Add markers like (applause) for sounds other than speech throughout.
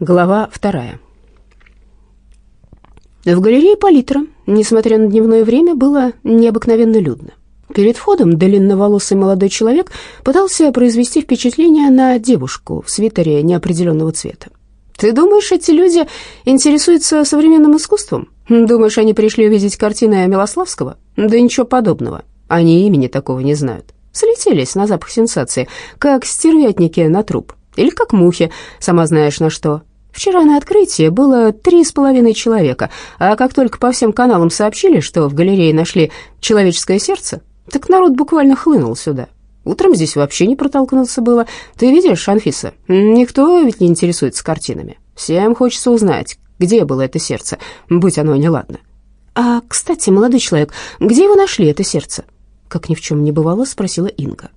Глава вторая. В галерее палитра, несмотря на дневное время, было необыкновенно людно. Перед входом длинноволосый молодой человек пытался произвести впечатление на девушку в свитере неопределенного цвета. «Ты думаешь, эти люди интересуются современным искусством? Думаешь, они пришли увидеть картины Милославского? Да ничего подобного. Они имени такого не знают. Слетелись на запах сенсации, как стервятники на труп. Или как мухи, сама знаешь на что. Вчера на открытии было три с половиной человека, а как только по всем каналам сообщили, что в галерее нашли человеческое сердце, так народ буквально хлынул сюда. Утром здесь вообще не протолкнуться было. Ты видишь, Анфиса, никто ведь не интересуется картинами. Всем хочется узнать, где было это сердце, будь оно неладно. А, кстати, молодой человек, где его нашли, это сердце? Как ни в чем не бывало, спросила Инга.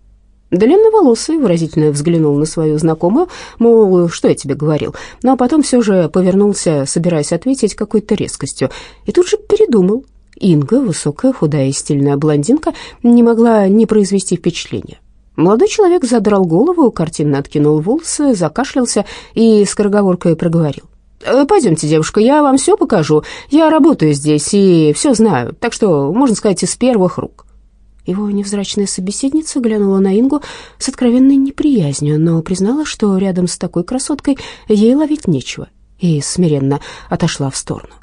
Длинноволосый выразительно взглянул на свою знакомую, мол, что я тебе говорил, но потом все же повернулся, собираясь ответить какой-то резкостью, и тут же передумал. Инга, высокая, худая и стильная блондинка, не могла не произвести впечатления. Молодой человек задрал голову, картинно откинул волосы, закашлялся и скороговоркой проговорил. «Э, «Пойдемте, девушка, я вам все покажу. Я работаю здесь и все знаю, так что, можно сказать, из первых рук». Его невзрачная собеседница глянула на Ингу с откровенной неприязнью, но признала, что рядом с такой красоткой ей ловить нечего, и смиренно отошла в сторону.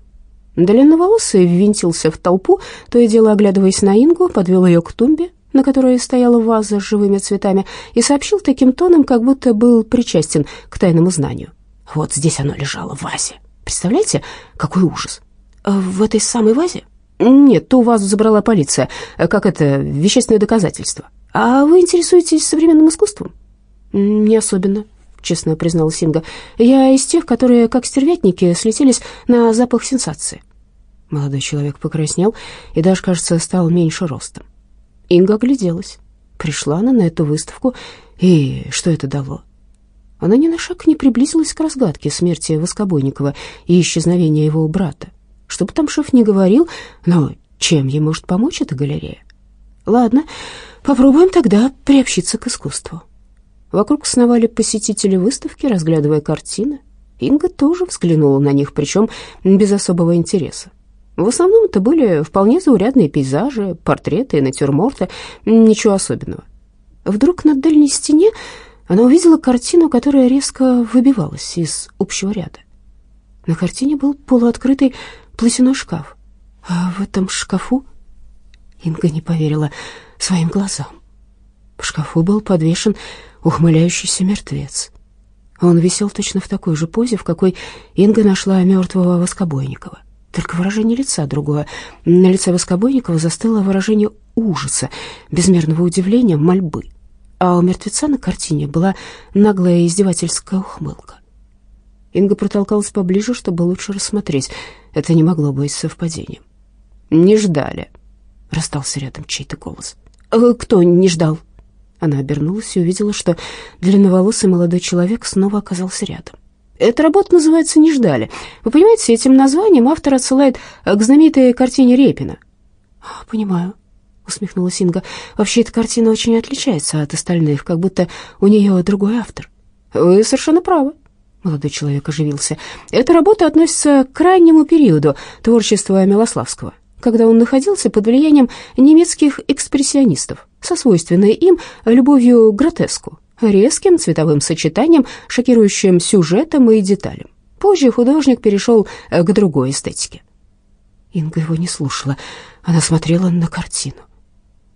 Длинноволосый ввинтился в толпу, то и дело оглядываясь на Ингу, подвел ее к тумбе, на которой стояла ваза с живыми цветами, и сообщил таким тоном, как будто был причастен к тайному знанию. «Вот здесь оно лежало, в вазе. Представляете, какой ужас!» «В этой самой вазе?» «Нет, ту вазу забрала полиция, как это, вещественное доказательство. А вы интересуетесь современным искусством?» «Не особенно», — честно признала Синга. «Я из тех, которые, как стервятники, слетелись на запах сенсации». Молодой человек покраснел и даже, кажется, стал меньше ростом. Инга огляделась. Пришла она на эту выставку, и что это дало? Она ни на шаг не приблизилась к разгадке смерти Воскобойникова и исчезновения его брата. Что бы там шеф ни говорил, но чем ей может помочь эта галерея? Ладно, попробуем тогда приобщиться к искусству. Вокруг сновали посетители выставки, разглядывая картины. Инга тоже взглянула на них, причем без особого интереса. В основном это были вполне заурядные пейзажи, портреты и натюрморты, ничего особенного. Вдруг на дальней стене она увидела картину, которая резко выбивалась из общего ряда. На картине был полуоткрытый платяной шкаф. А в этом шкафу Инга не поверила своим глазам. В шкафу был подвешен ухмыляющийся мертвец. Он висел точно в такой же позе, в какой Инга нашла мертвого Воскобойникова. Только выражение лица другое. На лице Воскобойникова застыло выражение ужаса, безмерного удивления, мольбы. А у мертвеца на картине была наглая издевательская ухмылка. Инга протолкалась поближе, чтобы лучше рассмотреть. Это не могло быть совпадением. «Не ждали», — расстался рядом чей-то голос. «Э, «Кто не ждал?» Она обернулась и увидела, что длинноволосый молодой человек снова оказался рядом. Эта работа называется «Не ждали». Вы понимаете, этим названием автор отсылает к знаменитой картине Репина. «А, «Понимаю», — усмехнулась Инга. «Вообще, эта картина очень отличается от остальных, как будто у нее другой автор». «Вы совершенно правы», Молодой человек оживился. Эта работа относится к крайнему периоду творчества Милославского, когда он находился под влиянием немецких экспрессионистов, со свойственной им любовью к гротеску, резким цветовым сочетанием, шокирующим сюжетом и деталям. Позже художник перешел к другой эстетике. Инга его не слушала, она смотрела на картину.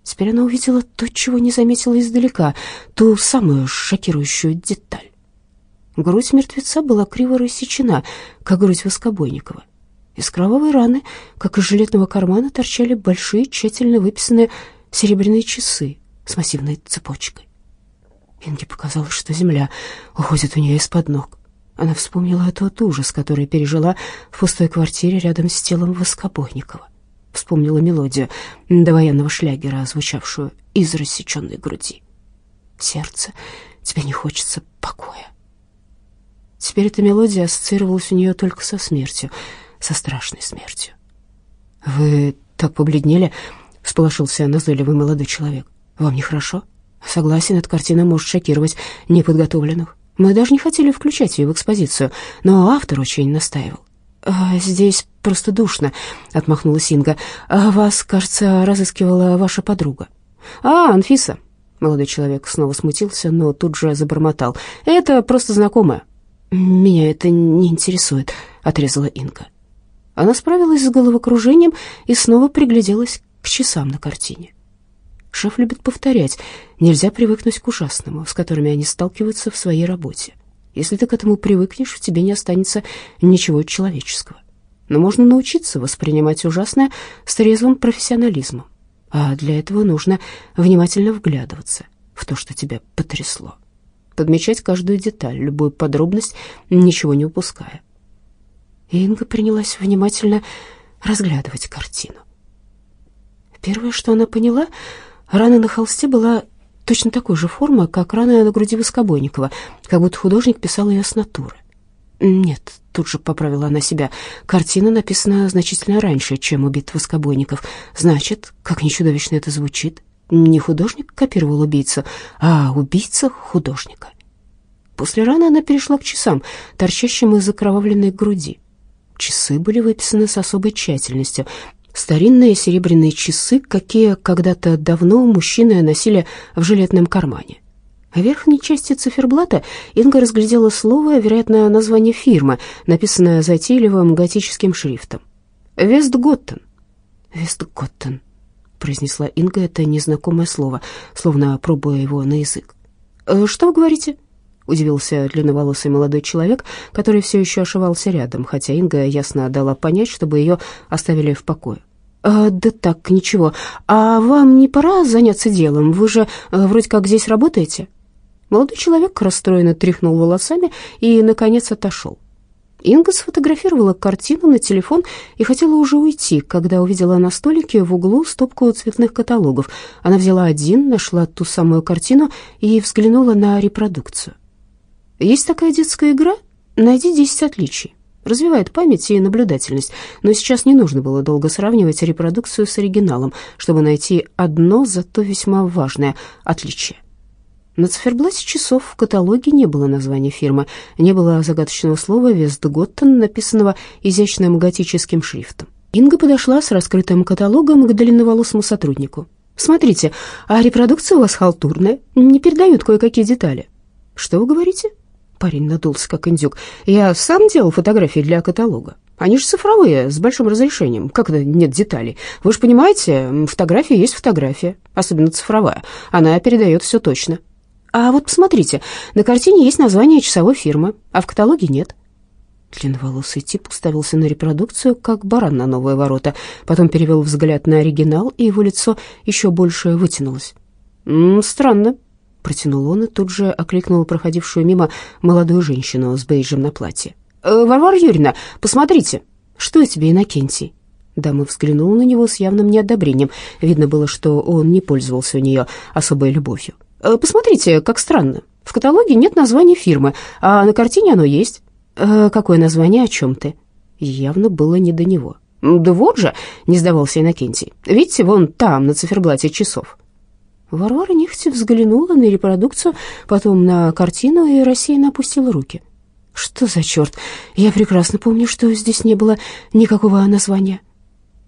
Теперь она увидела то, чего не заметила издалека, ту самую шокирующую деталь. Грудь мертвеца была криво рассечена, как грудь Воскобойникова. Из кровавой раны, как из жилетного кармана, торчали большие, тщательно выписанные серебряные часы с массивной цепочкой. Инге показалось, что земля уходит у нее из-под ног. Она вспомнила тот ужас, который пережила в пустой квартире рядом с телом Воскобойникова. Вспомнила мелодию довоенного шлягера, звучавшую из рассеченной груди. «Сердце, тебе не хочется покоя». Теперь эта мелодия ассоциировалась у нее только со смертью, со страшной смертью. «Вы так побледнели?» — всполошился назойливый молодой человек. «Вам нехорошо?» «Согласен, эта картина может шокировать неподготовленных. Мы даже не хотели включать ее в экспозицию, но автор очень настаивал. «А, «Здесь просто душно», — отмахнулась Инга. «А «Вас, кажется, разыскивала ваша подруга». «А, Анфиса». Молодой человек снова смутился, но тут же забормотал. «Это просто знакомая». «Меня это не интересует», — отрезала Инга. Она справилась с головокружением и снова пригляделась к часам на картине. Шеф любит повторять, нельзя привыкнуть к ужасному, с которыми они сталкиваются в своей работе. Если ты к этому привыкнешь, в тебе не останется ничего человеческого. Но можно научиться воспринимать ужасное с трезвым профессионализмом. А для этого нужно внимательно вглядываться в то, что тебя потрясло. Подмечать каждую деталь, любую подробность, ничего не упуская. Инга принялась внимательно разглядывать картину. Первое, что она поняла — Рана на холсте была точно такой же формы, как рана на груди Воскобойникова, как будто художник писал ее с натуры. Нет, тут же поправила она себя. Картина написана значительно раньше, чем убит Воскобойников. Значит, как ни чудовищно это звучит, не художник копировал убийцу, а убийца художника. После раны она перешла к часам, торчащим из окровавленной груди. Часы были выписаны с особой тщательностью. Старинные серебряные часы, какие когда-то давно мужчины носили в жилетном кармане. В верхней части циферблата Инга разглядела слово, вероятно, название фирмы, написанное затейливым готическим шрифтом. «Вестготтен». «Вестготтен», — произнесла Инга это незнакомое слово, словно пробуя его на язык. «Э, «Что вы говорите?» — удивился длинноволосый молодой человек, который все еще ошивался рядом, хотя Инга ясно дала понять, чтобы ее оставили в покое. «А, «Да так, ничего. А вам не пора заняться делом? Вы же а, вроде как здесь работаете?» Молодой человек расстроенно тряхнул волосами и, наконец, отошел. Инга сфотографировала картину на телефон и хотела уже уйти, когда увидела на столике в углу стопку цветных каталогов. Она взяла один, нашла ту самую картину и взглянула на репродукцию. Есть такая детская игра «Найди 10 отличий». Развивает память и наблюдательность, но сейчас не нужно было долго сравнивать репродукцию с оригиналом, чтобы найти одно, зато весьма важное отличие. На циферблате часов в каталоге не было названия фирмы, не было загадочного слова «Вестготтен», написанного изящным готическим шрифтом. Инга подошла с раскрытым каталогом к длинноволосому сотруднику. «Смотрите, а репродукция у вас халтурная, не передают кое-какие детали». «Что вы говорите?» Парень надулся, как индюк. «Я сам делал фотографии для каталога. Они же цифровые, с большим разрешением. Как это нет деталей? Вы же понимаете, фотография есть фотография, особенно цифровая. Она передает все точно. А вот посмотрите, на картине есть название часовой фирмы, а в каталоге нет». Длинноволосый тип уставился на репродукцию, как баран на новые ворота, потом перевел взгляд на оригинал, и его лицо еще больше вытянулось. «М -м, «Странно», Протянул он и тут же окликнул проходившую мимо молодую женщину с бейджем на платье. «Э, «Варвара Юрьевна, посмотрите!» «Что тебе, Иннокентий?» Дама взглянула на него с явным неодобрением. Видно было, что он не пользовался у нее особой любовью. «Э, «Посмотрите, как странно. В каталоге нет названия фирмы, а на картине оно есть». «Э, «Какое название? О чем ты?» Явно было не до него. «Да вот же!» — не сдавался Иннокентий. «Видите, вон там, на циферблате часов. Варвара нехотя взглянула на репродукцию, потом на картину и рассеянно опустила руки. «Что за черт? Я прекрасно помню, что здесь не было никакого названия».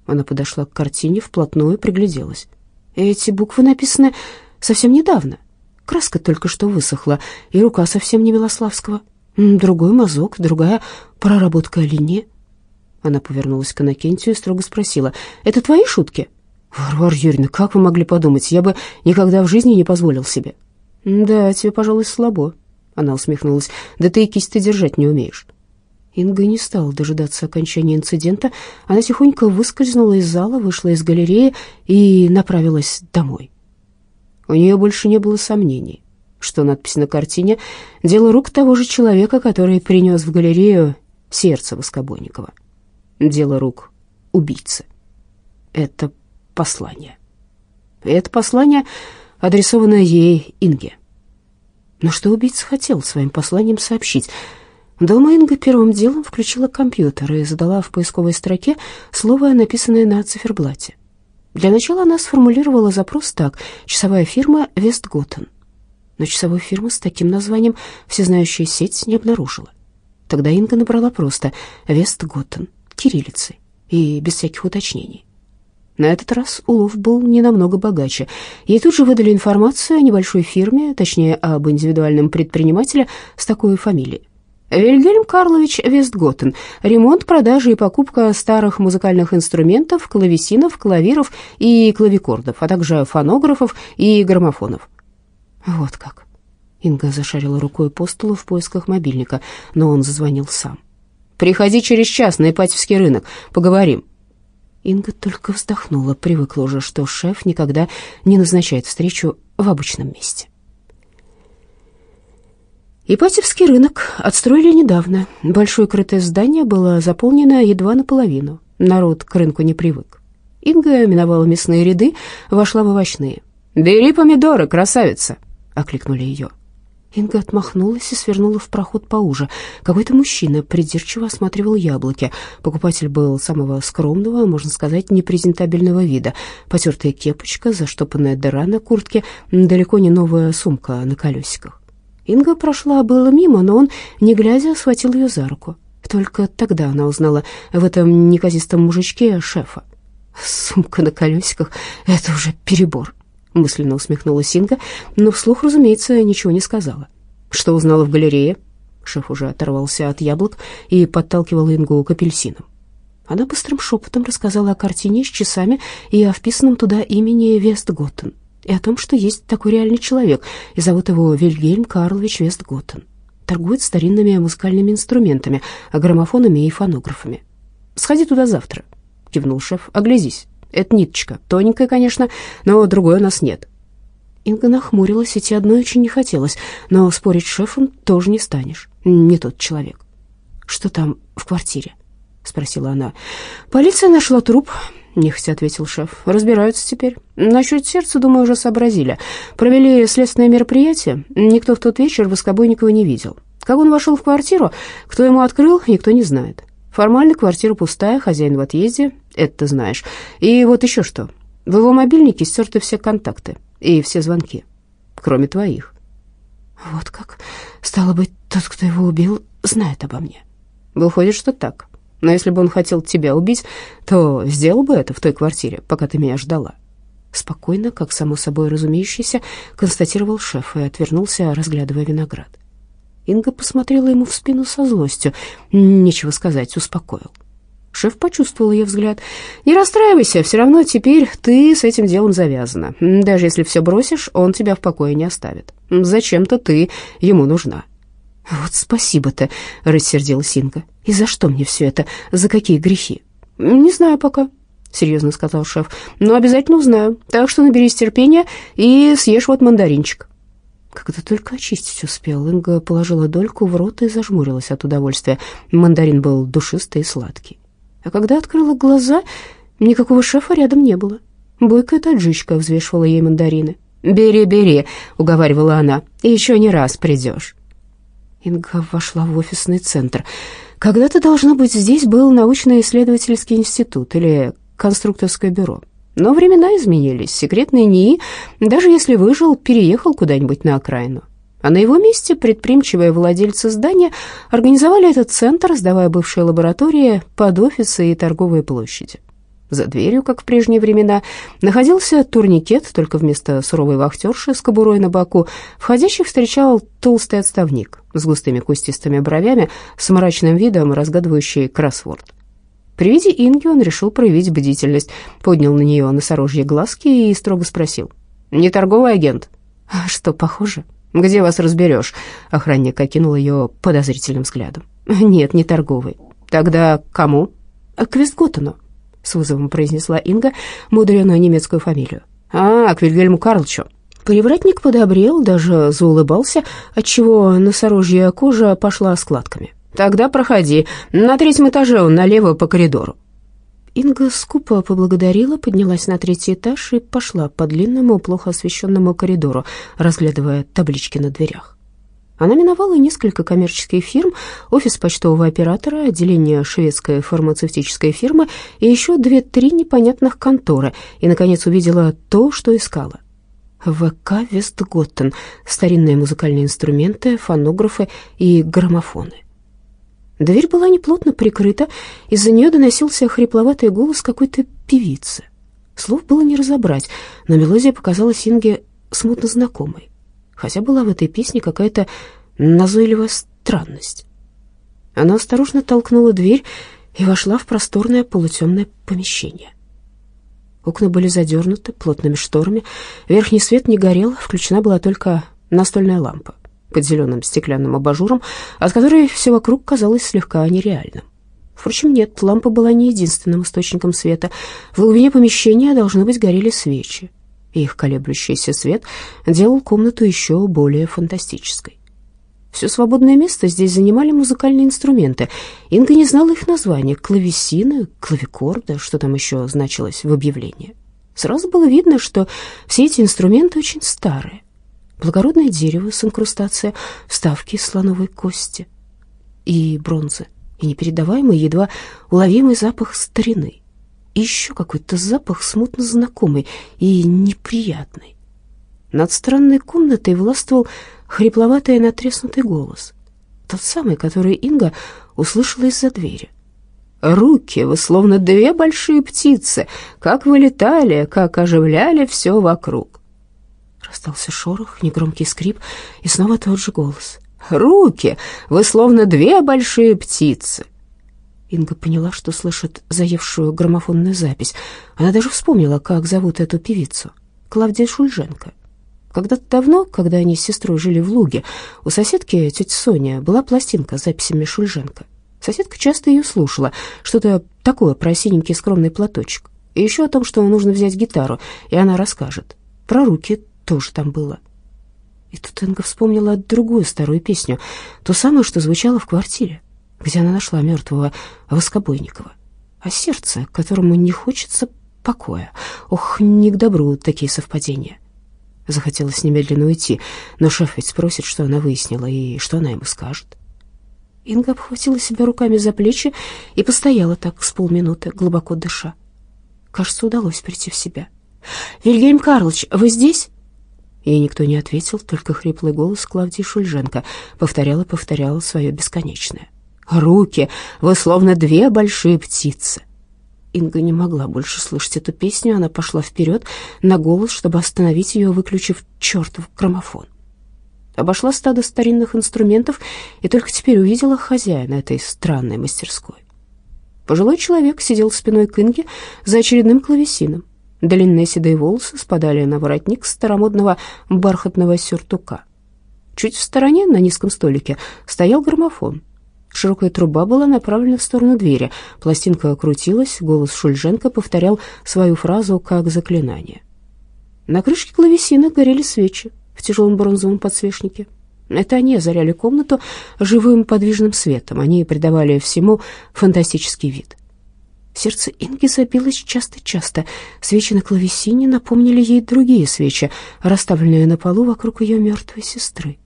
Она подошла к картине, вплотную пригляделась. «Эти буквы написаны совсем недавно. Краска только что высохла, и рука совсем не Милославского. Другой мазок, другая проработка линии». Она повернулась к Иннокентию и строго спросила, «Это твои шутки?» «Варвара Юрьевна, как вы могли подумать? Я бы никогда в жизни не позволил себе». «Да, тебе, пожалуй, слабо», — она усмехнулась. «Да ты и кисть ты держать не умеешь». Инга не стала дожидаться окончания инцидента. Она тихонько выскользнула из зала, вышла из галереи и направилась домой. У нее больше не было сомнений, что надпись на картине — дело рук того же человека, который принес в галерею сердце Воскобойникова. Дело рук убийцы. Это послание. И это послание адресовано ей Инге. Но что убийца хотел своим посланием сообщить? Дома Инга первым делом включила компьютер и задала в поисковой строке слово, написанное на циферблате. Для начала она сформулировала запрос так «Часовая фирма Вестготтен». но часовой фирмы с таким названием всезнающая сеть не обнаружила. Тогда Инга набрала просто «Вестготтен» кириллицей и без всяких уточнений. На этот раз улов был не намного богаче. Ей тут же выдали информацию о небольшой фирме, точнее, об индивидуальном предпринимателе с такой фамилией. Вильгельм Карлович Вестготтен. Ремонт, продажа и покупка старых музыкальных инструментов, клавесинов, клавиров и клавикордов, а также фонографов и граммофонов. Вот как. Инга зашарила рукой по столу в поисках мобильника, но он зазвонил сам. «Приходи через час на Ипатьевский рынок, поговорим». Инга только вздохнула, привыкла уже, что шеф никогда не назначает встречу в обычном месте. Ипатьевский рынок отстроили недавно. Большое крытое здание было заполнено едва наполовину. Народ к рынку не привык. Инга миновала мясные ряды, вошла в овощные. «Бери помидоры, красавица!» — окликнули ее. Инга отмахнулась и свернула в проход поуже. Какой-то мужчина придирчиво осматривал яблоки. Покупатель был самого скромного, можно сказать, непрезентабельного вида. Потертая кепочка, заштопанная дыра на куртке, далеко не новая сумка на колесиках. Инга прошла было мимо, но он, не глядя, схватил ее за руку. Только тогда она узнала в этом неказистом мужичке шефа. «Сумка на колесиках — это уже перебор», мысленно усмехнулась Инга, но вслух, разумеется, ничего не сказала. Что узнала в галерее? Шеф уже оторвался от яблок и подталкивал Ингу к апельсинам. Она быстрым шепотом рассказала о картине с часами и о вписанном туда имени Вестготтен, и о том, что есть такой реальный человек, и зовут его Вильгельм Карлович Вестготтен. Торгует старинными музыкальными инструментами, граммофонами и фонографами. «Сходи туда завтра», — кивнул шеф, — «оглядись». Это ниточка, тоненькая, конечно, но другой у нас нет». Инга нахмурилась, идти одной очень не хотелось, но спорить с шефом тоже не станешь, не тот человек. «Что там в квартире?» — спросила она. «Полиция нашла труп», — нехотя ответил шеф. «Разбираются теперь. Насчет сердца, думаю, уже сообразили. Провели следственное мероприятие. Никто в тот вечер Воскобойникова не видел. Как он вошел в квартиру, кто ему открыл, никто не знает. Формально квартира пустая, хозяин в отъезде, это ты знаешь. И вот еще что. В его мобильнике стерты все контакты и все звонки, кроме твоих. Вот как? Стало быть, тот, кто его убил, знает обо мне. Выходит, что так. Но если бы он хотел тебя убить, то сделал бы это в той квартире, пока ты меня ждала. Спокойно, как само собой разумеющееся, констатировал шеф и отвернулся, разглядывая виноград. Инга посмотрела ему в спину со злостью. Нечего сказать, успокоил. Шеф почувствовал ее взгляд. «Не расстраивайся, все равно теперь ты с этим делом завязана. Даже если все бросишь, он тебя в покое не оставит. Зачем-то ты ему нужна». «Вот спасибо-то», — рассердилась Инга. «И за что мне все это? За какие грехи?» «Не знаю пока», — серьезно сказал шеф. «Но обязательно узнаю. Так что наберись терпения и съешь вот мандаринчик». Когда только очистить успел, Инга положила дольку в рот и зажмурилась от удовольствия. Мандарин был душистый и сладкий. А когда открыла глаза, никакого шефа рядом не было. Бойкая таджичка взвешивала ей мандарины. «Бери, бери», — уговаривала она, — «еще не раз придешь». Инга вошла в офисный центр. Когда-то, должно быть, здесь был научно-исследовательский институт или конструкторское бюро. Но времена изменились. Секретный НИИ, даже если выжил, переехал куда-нибудь на окраину. А на его месте предприимчивые владельцы здания организовали этот центр, сдавая бывшие лаборатории под офисы и торговые площади. За дверью, как в прежние времена, находился турникет, только вместо суровой вахтерши с кобурой на боку входящих встречал толстый отставник с густыми кустистыми бровями, с мрачным видом разгадывающий кроссворд. При виде Инги он решил проявить бдительность, поднял на нее носорожье глазки и строго спросил. «Не торговый агент?» «А что, похоже?» «Где вас разберешь?» Охранник окинул ее подозрительным взглядом. «Нет, не торговый». «Тогда кому?» «К Вестготтену», — с вызовом произнесла Инга мудреную немецкую фамилию. «А, к Вильгельму Карловичу». Привратник подобрел, даже заулыбался, отчего носорожья кожа пошла складками. «Тогда проходи. На третьем этаже он налево по коридору». Инга скупо поблагодарила, поднялась на третий этаж и пошла по длинному, плохо освещенному коридору, разглядывая таблички на дверях. Она миновала несколько коммерческих фирм, офис почтового оператора, отделение шведской фармацевтической фирмы и еще две-три непонятных конторы, и, наконец, увидела то, что искала. ВК Вестготтен, старинные музыкальные инструменты, фонографы и граммофоны. Дверь была неплотно прикрыта, из-за нее доносился хрипловатый голос какой-то певицы. Слов было не разобрать, но мелодия показалась Инге смутно знакомой, хотя была в этой песне какая-то назойливая странность. Она осторожно толкнула дверь и вошла в просторное полутемное помещение. Окна были задернуты плотными шторами, верхний свет не горел, включена была только настольная лампа под зеленым стеклянным абажуром, от которой все вокруг казалось слегка нереальным. Впрочем, нет, лампа была не единственным источником света. В глубине помещения, должно быть, горели свечи. Их колеблющийся свет делал комнату еще более фантастической. Все свободное место здесь занимали музыкальные инструменты. Инга не знала их названия — клавесины, клавикорды, что там еще значилось в объявлении. Сразу было видно, что все эти инструменты очень старые. Благородное дерево с инкрустацией, вставки из слоновой кости и бронзы и непередаваемый, едва уловимый запах старины. И еще какой-то запах смутно знакомый и неприятный. Над странной комнатой властвовал хрипловатый и натреснутый голос. Тот самый, который Инга услышала из-за двери. «Руки, вы словно две большие птицы, как вы летали, как оживляли все вокруг». Раздался шорох, негромкий скрип, и снова тот же голос. Руки! Вы словно две большие птицы!» Инга поняла, что слышит заевшую граммофонную запись. Она даже вспомнила, как зовут эту певицу. Клавдия Шульженко. Когда-то давно, когда они с сестрой жили в Луге, у соседки, тети Соня, была пластинка с записями Шульженко. Соседка часто ее слушала, что-то такое про синенький скромный платочек. И еще о том, что нужно взять гитару, и она расскажет. Про руки тоже там было. И тут Инга вспомнила другую старую песню, ту самую, что звучала в квартире, где она нашла мертвого Воскобойникова. А сердце, которому не хочется покоя. Ох, не к добру такие совпадения. Захотелось немедленно уйти, но шеф ведь спросит, что она выяснила и что она ему скажет. Инга обхватила себя руками за плечи и постояла так с полминуты, глубоко дыша. Кажется, удалось прийти в себя. «Вильгельм Карлович, вы здесь?» Ей никто не ответил, только хриплый голос Клавдии Шульженко повторял и повторял свое бесконечное. «Руки! Вы словно две большие птицы!» Инга не могла больше слышать эту песню, она пошла вперед на голос, чтобы остановить ее, выключив чертов граммофон. Обошла стадо старинных инструментов и только теперь увидела хозяина этой странной мастерской. Пожилой человек сидел спиной к Инге за очередным клавесином. Длинные седые волосы спадали на воротник старомодного бархатного сюртука. Чуть в стороне, на низком столике, стоял граммофон. Широкая труба была направлена в сторону двери. Пластинка крутилась, голос Шульженко повторял свою фразу как заклинание. На крышке клавесина горели свечи в тяжелом бронзовом подсвечнике. Это они озаряли комнату живым подвижным светом. Они придавали всему фантастический вид. Сердце Инги забилось часто-часто. Свечи на клавесине напомнили ей другие свечи, расставленные на полу вокруг ее мертвой сестры.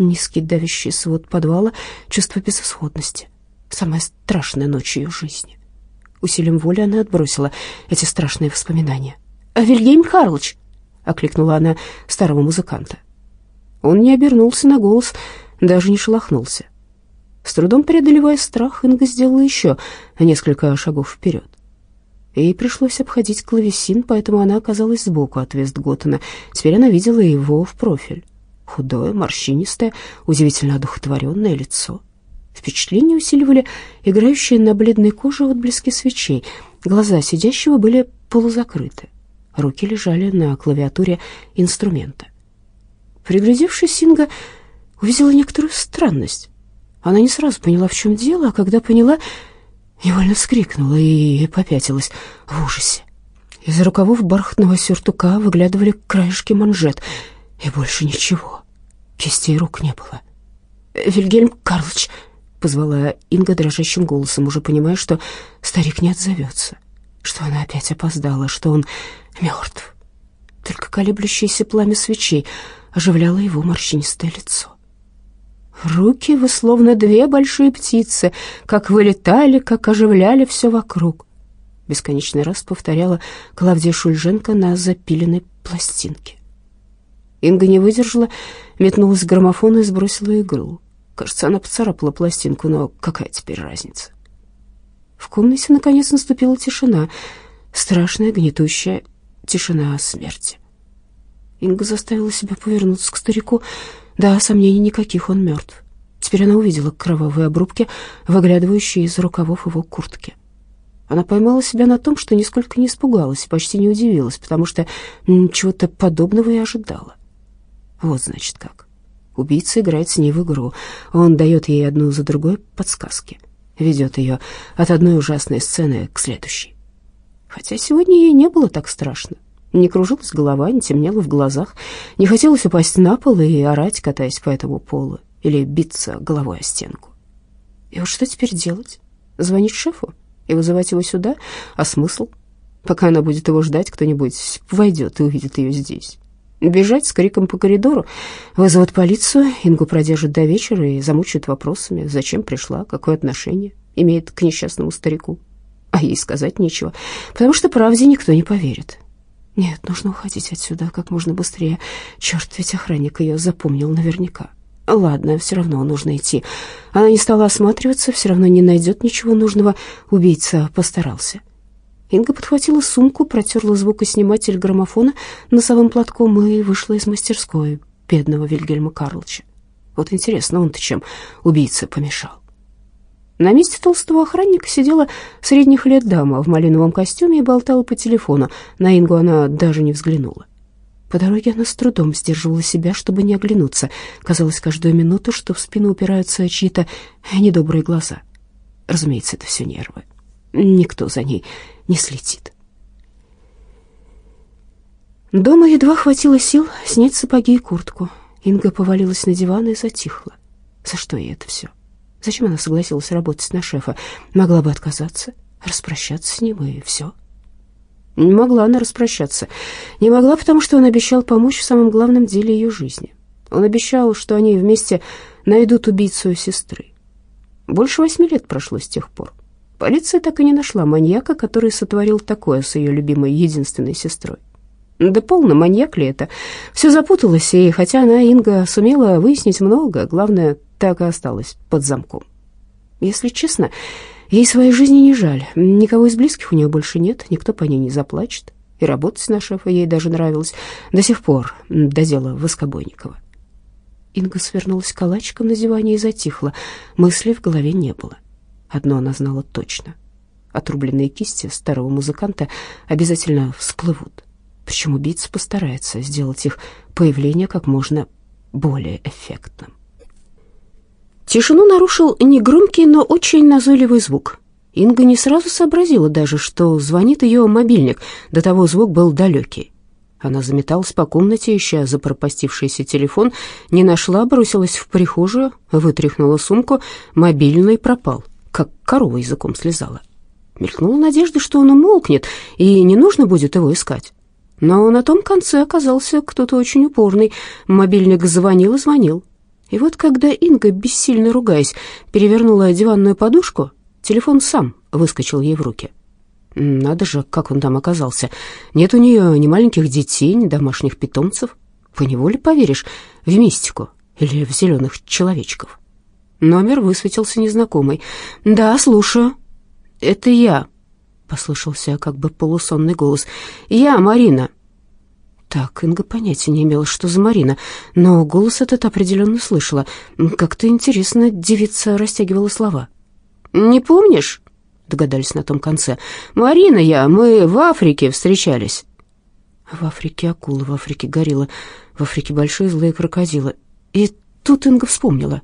Низкий давящий свод подвала, чувство безысходности. Самая страшная ночь ее жизни. Усилием воли она отбросила эти страшные воспоминания. «А «Вильгельм Карлович!» — окликнула она старого музыканта. Он не обернулся на голос, даже не шелохнулся. С трудом преодолевая страх, Инга сделала еще несколько шагов вперед. Ей пришлось обходить клавесин, поэтому она оказалась сбоку от Вестготтена. Теперь она видела его в профиль. Худое, морщинистое, удивительно одухотворенное лицо. Впечатление усиливали играющие на бледной коже отблески свечей. Глаза сидящего были полузакрыты. Руки лежали на клавиатуре инструмента. Приглядевшись, Синга увидела некоторую странность. Она не сразу поняла, в чем дело, а когда поняла, невольно вскрикнула и попятилась в ужасе. Из рукавов бархатного сюртука выглядывали краешки манжет, и больше ничего. Кистей рук не было. «Вильгельм Карлович!» — позвала Инга дрожащим голосом, уже понимая, что старик не отзовется, что она опять опоздала, что он мертв. Только колеблющееся пламя свечей оживляло его морщинистое лицо. Руки вы словно две большие птицы, как вылетали, как оживляли все вокруг. Бесконечный раз повторяла Клавдия Шульженко на запиленной пластинке. Инга не выдержала, метнулась к граммофону и сбросила игру. Кажется, она поцарапала пластинку, но какая теперь разница? В комнате, наконец, наступила тишина, страшная, гнетущая тишина смерти. Инга заставила себя повернуться к старику. Да, сомнений никаких, он мертв. Теперь она увидела кровавые обрубки, выглядывающие из рукавов его куртки. Она поймала себя на том, что нисколько не испугалась и почти не удивилась, потому что чего-то подобного и ожидала. Вот, значит, как. Убийца играет с ней в игру. Он дает ей одну за другой подсказки. Ведет ее от одной ужасной сцены к следующей. Хотя сегодня ей не было так страшно. Не кружилась голова, не темнело в глазах, не хотелось упасть на пол и орать, катаясь по этому полу, или биться головой о стенку. И вот что теперь делать? Звонить шефу и вызывать его сюда? А смысл? Пока она будет его ждать, кто-нибудь войдет и увидит ее здесь. Бежать с криком по коридору, вызовут полицию, Ингу продержат до вечера и замучают вопросами, зачем пришла, какое отношение имеет к несчастному старику. А ей сказать нечего, потому что правде никто не поверит. Нет, нужно уходить отсюда как можно быстрее. Черт, ведь охранник ее запомнил наверняка. Ладно, все равно нужно идти. Она не стала осматриваться, все равно не найдет ничего нужного. Убийца постарался. Инга подхватила сумку, протерла звукосниматель граммофона носовым платком и вышла из мастерской бедного Вильгельма Карловича. Вот интересно, он-то чем убийца помешал? На месте толстого охранника сидела средних лет дама в малиновом костюме и болтала по телефону. На Ингу она даже не взглянула. По дороге она с трудом сдерживала себя, чтобы не оглянуться. Казалось каждую минуту, что в спину упираются чьи-то недобрые глаза. Разумеется, это все нервы. Никто за ней не слетит. Дома едва хватило сил снять сапоги и куртку. Инга повалилась на диван и затихла. За что ей это все? Зачем она согласилась работать на шефа? Могла бы отказаться, распрощаться с ним и все. Не могла она распрощаться. Не могла, потому что он обещал помочь в самом главном деле ее жизни. Он обещал, что они вместе найдут убийцу сестры. Больше восьми лет прошло с тех пор. Полиция так и не нашла маньяка, который сотворил такое с ее любимой единственной сестрой. Да полно, маньяк ли это? Все запуталось, и хотя она, Инга, сумела выяснить много, главное, так и осталась под замком. Если честно, ей своей жизни не жаль. Никого из близких у нее больше нет, никто по ней не заплачет. И работать на шефа ей даже нравилось до сих пор, до дела Воскобойникова. Инга свернулась калачиком на диване и затихла. Мыслей в голове не было. — Одно она знала точно. Отрубленные кисти старого музыканта обязательно всплывут. Причем убийца постарается сделать их появление как можно более эффектным. Тишину нарушил негромкий, но очень назойливый звук. Инга не сразу сообразила даже, что звонит ее мобильник, до того звук был далекий. Она заметалась по комнате, ища запропастившийся телефон, не нашла, бросилась в прихожую, вытряхнула сумку, мобильный пропал как корова языком слезала. Мелькнула надежда, что он умолкнет, и не нужно будет его искать. Но на том конце оказался кто-то очень упорный. Мобильник звонил и звонил. И вот когда Инга, бессильно ругаясь, перевернула диванную подушку, телефон сам выскочил ей в руки. Надо же, как он там оказался. Нет у нее ни маленьких детей, ни домашних питомцев. Поневоле поверишь в мистику или в зеленых человечков. Номер высветился незнакомый. «Да, слушаю». «Это я», — послышался как бы полусонный голос. «Я, Марина». Так, Инга понятия не имела, что за Марина, но голос этот определенно слышала. Как-то интересно девица растягивала слова. «Не помнишь?» — догадались на том конце. «Марина я, мы в Африке встречались». В Африке акулы, в Африке горилла, в Африке большие злые крокодилы. И тут Инга вспомнила.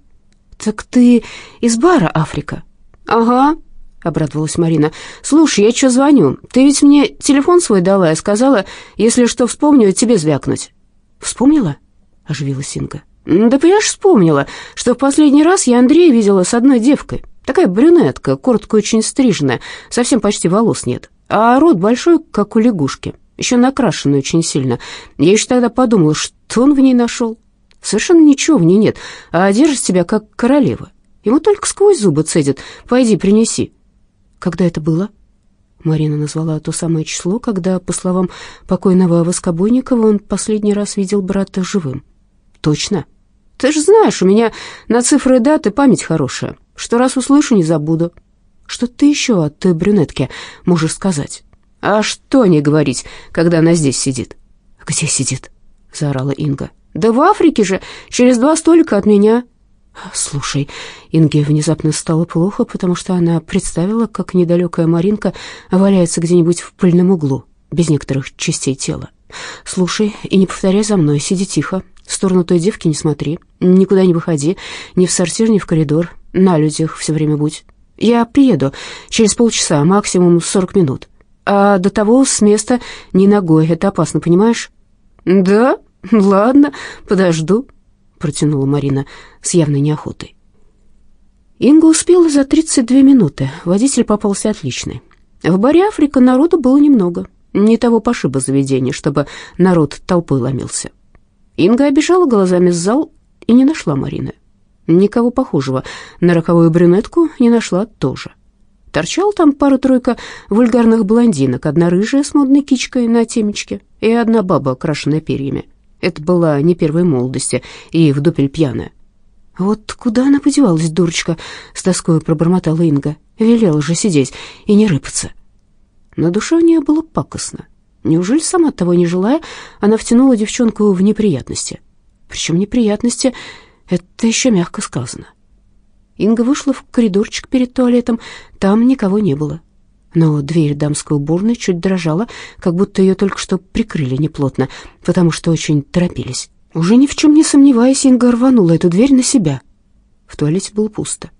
«Так ты из бара, Африка?» «Ага», — обрадовалась Марина. «Слушай, я что звоню? Ты ведь мне телефон свой дала и сказала, если что вспомню, тебе звякнуть». «Вспомнила?» — оживилась Инга. «Да понимаешь, вспомнила, что в последний раз я Андрея видела с одной девкой. Такая брюнетка, коротко очень стриженная, совсем почти волос нет, а рот большой, как у лягушки, еще накрашенный очень сильно. Я еще тогда подумала, что он в ней нашел. Совершенно ничего в ней нет, а держит себя как королева. Ему только сквозь зубы цедит. Пойди, принеси. Когда это было? Марина назвала то самое число, когда, по словам покойного Воскобойникова, он последний раз видел брата живым. «Точно. Ты же знаешь, у меня на цифры и даты память хорошая. Что раз услышу, не забуду. Что ты еще от брюнетки можешь сказать? А что не говорить, когда она здесь сидит?» «Где сидит?» — заорала Инга. «Да в Африке же, через два столика от меня». «Слушай», Инге внезапно стало плохо, потому что она представила, как недалекая Маринка валяется где-нибудь в пыльном углу, без некоторых частей тела. «Слушай и не повторяй за мной, сиди тихо, в сторону той девки не смотри, никуда не выходи, ни в сортир, ни в коридор, на людях все время будь. Я приеду через полчаса, максимум сорок минут, а до того с места ни ногой, это опасно, понимаешь?» «Да? (laughs) Ладно, подожду», — протянула Марина с явной неохотой. Инга успела за 32 минуты. Водитель попался отличный. В баре «Африка» народу было немного. Не того пошиба заведения, чтобы народ толпой ломился. Инга обижала глазами зал и не нашла Марины. Никого похожего на роковую брюнетку не нашла тоже. Торчал там пара-тройка вульгарных блондинок, одна рыжая с модной кичкой на темечке и одна баба, окрашенная перьями. Это была не первой молодости и в дупель пьяная. «Вот куда она подевалась, дурочка?» — с тоской пробормотала Инга. «Велела же сидеть и не рыпаться». На душе у нее было пакостно. Неужели сама того не желая, она втянула девчонку в неприятности? Причем неприятности — это еще мягко сказано. Инга вышла в коридорчик перед туалетом, там никого не было. Но дверь дамской уборной чуть дрожала, как будто ее только что прикрыли неплотно, потому что очень торопились. Уже ни в чем не сомневаясь, Инга рванула эту дверь на себя. В туалете было пусто,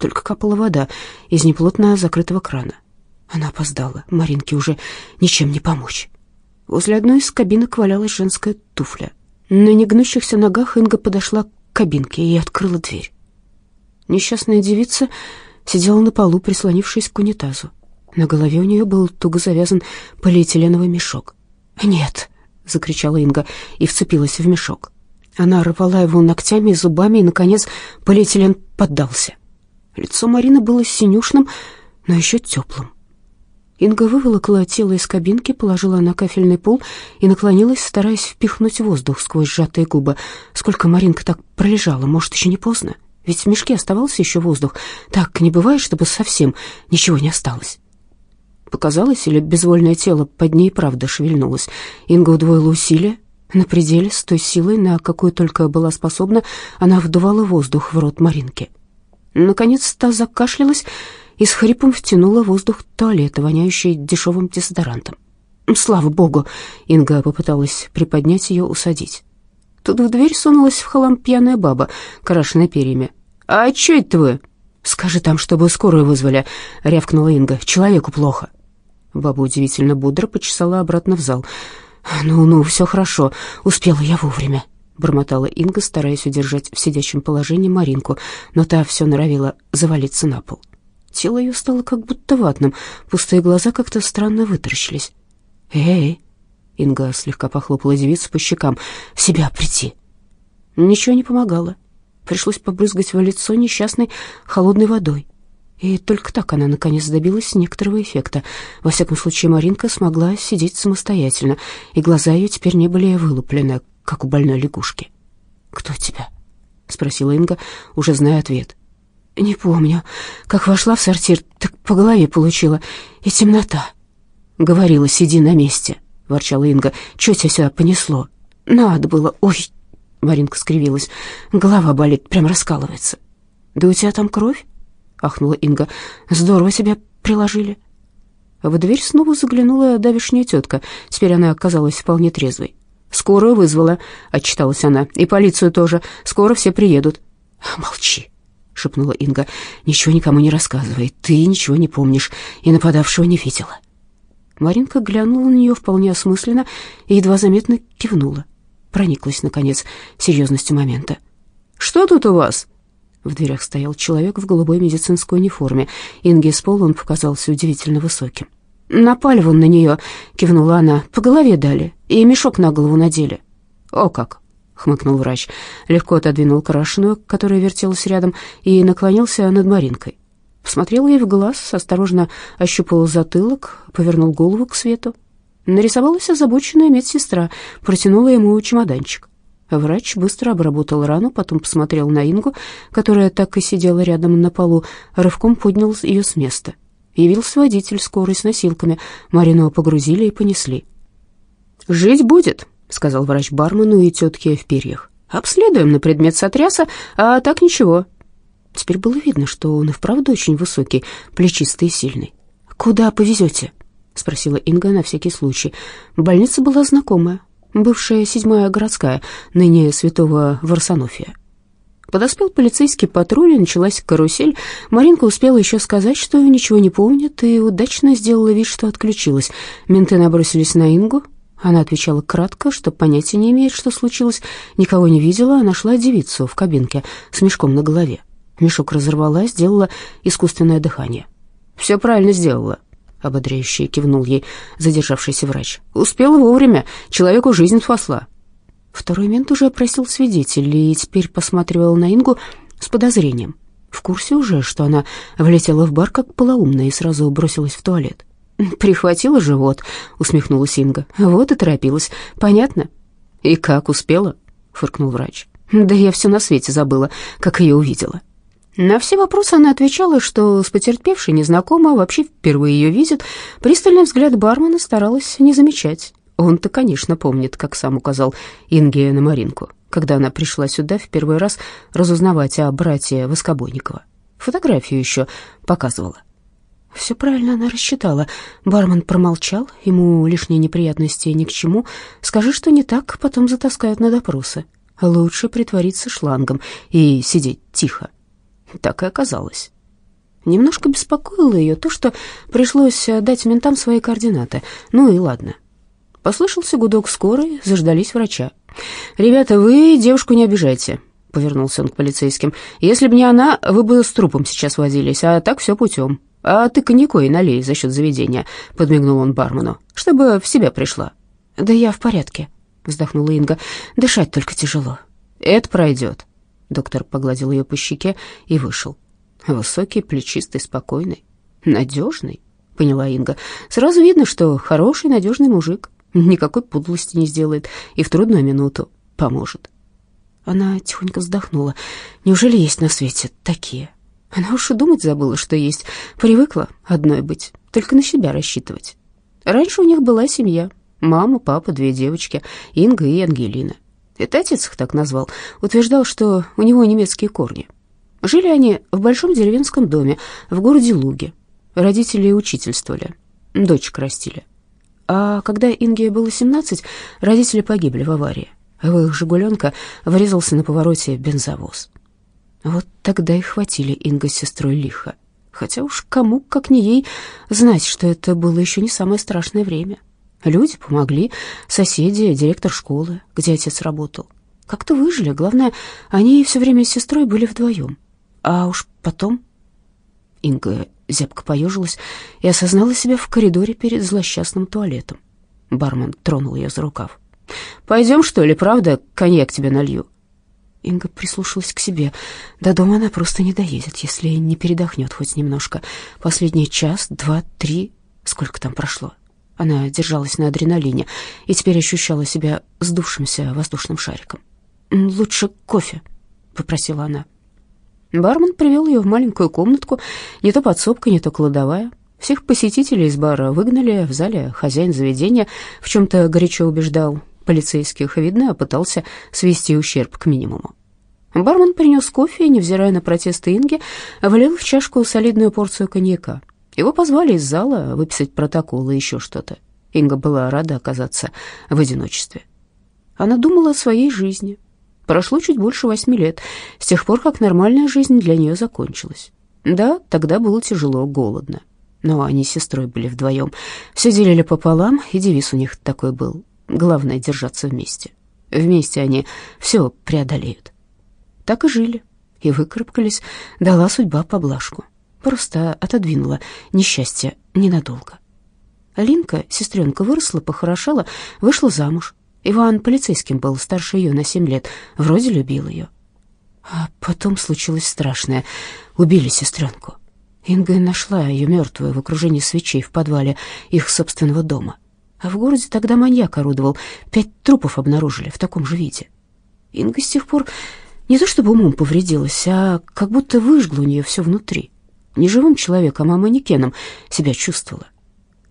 только капала вода из неплотно закрытого крана. Она опоздала, Маринке уже ничем не помочь. Возле одной из кабинок валялась женская туфля. На негнущихся ногах Инга подошла к кабинке и открыла дверь. Несчастная девица сидела на полу, прислонившись к унитазу. На голове у нее был туго завязан полиэтиленовый мешок. «Нет!» — закричала Инга и вцепилась в мешок. Она рвала его ногтями и зубами, и, наконец, полиэтилен поддался. Лицо Марины было синюшным, но еще теплым. Инга выволокла тело из кабинки, положила на кафельный пол и наклонилась, стараясь впихнуть воздух сквозь сжатые губы. Сколько Маринка так пролежала, может, еще не поздно? Ведь в мешке оставался еще воздух. Так не бывает, чтобы совсем ничего не осталось. Показалось, или безвольное тело под ней правда шевельнулось. Инга удвоила усилия. На пределе, с той силой, на какую только была способна, она вдувала воздух в рот Маринки. Наконец та закашлялась и с хрипом втянула воздух туалета, воняющий дешевым дезодорантом. «Слава богу!» — Инга попыталась приподнять ее, усадить. Тут в дверь сунулась в хлам пьяная баба, крашеная перьями. «А чё это вы?» «Скажи там, чтобы скорую вызвали», — рявкнула Инга. «Человеку плохо». Баба удивительно бодро почесала обратно в зал. «Ну-ну, все хорошо, успела я вовремя», — бормотала Инга, стараясь удержать в сидячем положении Маринку, но та все норовила завалиться на пол. Тело ее стало как будто ватным, пустые глаза как-то странно вытаращились. «Эй!» — Инга слегка похлопала девицу по щекам. «В себя прийти!» Ничего не помогало. Пришлось побрызгать в лицо несчастной холодной водой. И только так она, наконец, добилась некоторого эффекта. Во всяком случае, Маринка смогла сидеть самостоятельно, и глаза ее теперь не были вылуплены, как у больной лягушки. «Кто тебя?» — спросила Инга, уже зная ответ. «Не помню. Как вошла в сортир, так по голове получила. И темнота». «Говорила, сиди на месте», — ворчала Инга. «Чё тебя сюда понесло?» «Надо было. Ой!» — Маринка скривилась. «Голова болит, прям раскалывается». «Да у тебя там кровь?» — ахнула Инга. «Здорово себя приложили». В дверь снова заглянула давешняя тетка. Теперь она оказалась вполне трезвой. «Скорую вызвала», — отчиталась она. «И полицию тоже. Скоро все приедут». «Молчи», — шепнула Инга. «Ничего никому не рассказывай. Ты ничего не помнишь и нападавшего не видела». Маринка глянула на нее вполне осмысленно и едва заметно кивнула. Прониклась, наконец, серьезностью момента. «Что тут у вас?» В дверях стоял человек в голубой медицинской униформе. Инге с пола он показался удивительно высоким. «Напали вон на нее», — кивнула она, — «по голове дали и мешок на голову надели». «О как!» — хмыкнул врач, легко отодвинул крашеную, которая вертелась рядом, и наклонился над Маринкой. Посмотрел ей в глаз, осторожно ощупал затылок, повернул голову к свету. Нарисовалась озабоченная медсестра, протянула ему чемоданчик. Врач быстро обработал рану, потом посмотрел на Ингу, которая так и сидела рядом на полу, рывком поднял ее с места. Явился водитель скорой с носилками. Марину погрузили и понесли. «Жить будет», — сказал врач бармену и тетке в перьях. «Обследуем на предмет сотряса, а так ничего». Теперь было видно, что он и вправду очень высокий, плечистый и сильный. «Куда повезете?» — спросила Инга на всякий случай. Больница была знакомая, бывшая седьмая городская, ныне святого Варсонофия. Подоспел полицейский патруль, и началась карусель. Маринка успела еще сказать, что ничего не помнит, и удачно сделала вид, что отключилась. Менты набросились на Ингу. Она отвечала кратко, что понятия не имеет, что случилось. Никого не видела, а нашла девицу в кабинке с мешком на голове. Мешок разорвала, сделала искусственное дыхание. «Все правильно сделала», — ободряюще кивнул ей задержавшийся врач. «Успела вовремя, человеку жизнь спасла». Второй мент уже опросил свидетелей и теперь посматривал на Ингу с подозрением. В курсе уже, что она влетела в бар как полоумная и сразу бросилась в туалет. «Прихватила живот», — усмехнулась Инга. «Вот и торопилась. Понятно?» «И как, успела?» — фыркнул врач. «Да я все на свете забыла, как ее увидела». На все вопросы она отвечала, что с потерпевшей незнакома, вообще впервые ее видит. Пристальный взгляд бармена старалась не замечать. Он-то, конечно, помнит, как сам указал Инге на Маринку, когда она пришла сюда в первый раз разузнавать о брате Воскобойникова. Фотографию еще показывала. Все правильно она рассчитала. Бармен промолчал, ему лишние неприятности ни к чему. Скажи, что не так, потом затаскают на допросы. Лучше притвориться шлангом и сидеть тихо. Так и оказалось. Немножко беспокоило ее то, что пришлось дать ментам свои координаты. Ну и ладно, Послышался гудок скорой, заждались врача. «Ребята, вы девушку не обижайте», — повернулся он к полицейским. «Если бы не она, вы бы с трупом сейчас возились, а так все путем. А ты коньяку и налей за счет заведения», — подмигнул он бармену, «чтобы в себя пришла». «Да я в порядке», — вздохнула Инга. «Дышать только тяжело». «Это пройдет», — доктор погладил ее по щеке и вышел. Высокий, плечистый, спокойный, надежный, поняла Инга. Сразу видно, что хороший, надежный мужик никакой подлости не сделает и в трудную минуту поможет. Она тихонько вздохнула. Неужели есть на свете такие? Она уж и думать забыла, что есть. Привыкла одной быть, только на себя рассчитывать. Раньше у них была семья. Мама, папа, две девочки, Инга и Ангелина. Это отец их так назвал. Утверждал, что у него немецкие корни. Жили они в большом деревенском доме в городе Луге. Родители учительствовали, дочек растили. А когда Инге было 17, родители погибли в аварии. В их «Жигуленка» врезался на повороте бензовоз. Вот тогда и хватили Инга с сестрой лихо. Хотя уж кому, как не ей, знать, что это было еще не самое страшное время. Люди помогли, соседи, директор школы, где отец работал. Как-то выжили, главное, они все время с сестрой были вдвоем. А уж потом Инга зябко поежилась и осознала себя в коридоре перед злосчастным туалетом. Бармен тронул ее за рукав. «Пойдем, что ли, правда? Коньяк тебе налью». Инга прислушалась к себе. До дома она просто не доедет, если не передохнет хоть немножко. Последний час, два, три, сколько там прошло. Она держалась на адреналине и теперь ощущала себя сдувшимся воздушным шариком. «Лучше кофе», — попросила она. Бармен привел ее в маленькую комнатку, не то подсобка, не то кладовая. Всех посетителей из бара выгнали, в зале хозяин заведения в чем-то горячо убеждал полицейских, видно, пытался свести ущерб к минимуму. Бармен принес кофе и, невзирая на протесты Инги, влил в чашку солидную порцию коньяка. Его позвали из зала выписать протокол и еще что-то. Инга была рада оказаться в одиночестве. Она думала о своей жизни, Прошло чуть больше восьми лет, с тех пор, как нормальная жизнь для нее закончилась. Да, тогда было тяжело, голодно. Но они с сестрой были вдвоем. Все делили пополам, и девиз у них такой был. Главное — держаться вместе. Вместе они все преодолеют. Так и жили, и выкарабкались, дала судьба поблажку. Просто отодвинула несчастье ненадолго. Линка, сестренка, выросла, похорошела, вышла замуж. Иван полицейским был, старше ее на семь лет, вроде любил ее. А потом случилось страшное. Убили сестренку. Инга нашла ее мертвую в окружении свечей в подвале их собственного дома. А в городе тогда маньяк орудовал. Пять трупов обнаружили в таком же виде. Инга с тех пор не то чтобы умом повредилась, а как будто выжгло у нее все внутри. Не живым человеком, а манекеном себя чувствовала.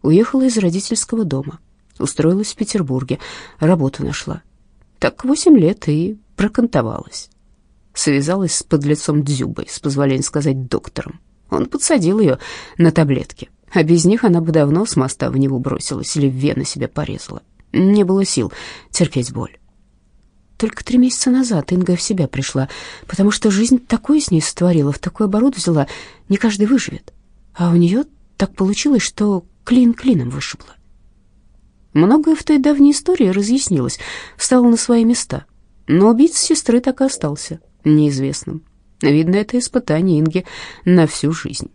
Уехала из родительского дома, устроилась в Петербурге, работу нашла. Так восемь лет и прокантовалась. Связалась с подлецом Дзюбой, с позволения сказать доктором. Он подсадил ее на таблетки, а без них она бы давно с моста в него бросилась или в вены себя порезала. Не было сил терпеть боль. Только три месяца назад Инга в себя пришла, потому что жизнь такое с ней сотворила, в такой оборот взяла, не каждый выживет. А у нее так получилось, что клин клином вышибло. Многое в той давней истории разъяснилось, встало на свои места. Но убийца сестры так и остался неизвестным. Видно, это испытание Инги на всю жизнь.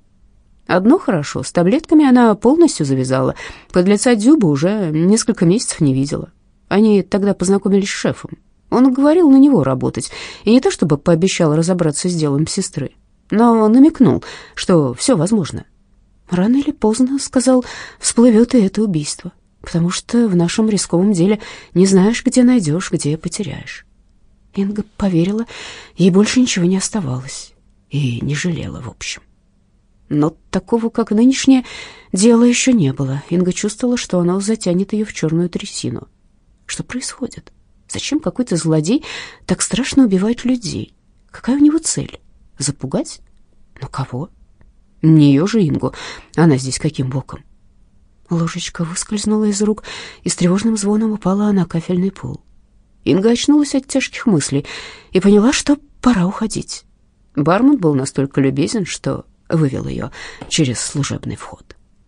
Одно хорошо, с таблетками она полностью завязала. Подлеца Дзюба уже несколько месяцев не видела. Они тогда познакомились с шефом. Он говорил на него работать, и не то чтобы пообещал разобраться с делом сестры, но намекнул, что все возможно. Рано или поздно, сказал, всплывет и это убийство, потому что в нашем рисковом деле не знаешь, где найдешь, где потеряешь. Инга поверила, ей больше ничего не оставалось, и не жалела, в общем. Но такого, как нынешнее, дела еще не было. Инга чувствовала, что оно затянет ее в черную трясину. Что происходит? Зачем какой-то злодей так страшно убивает людей? Какая у него цель? Запугать? Но кого? Не ее же Ингу. Она здесь каким боком? Ложечка выскользнула из рук и с тревожным звоном упала на кафельный пол. Инга очнулась от тяжких мыслей и поняла, что пора уходить. Бармен был настолько любезен, что вывел ее через служебный вход.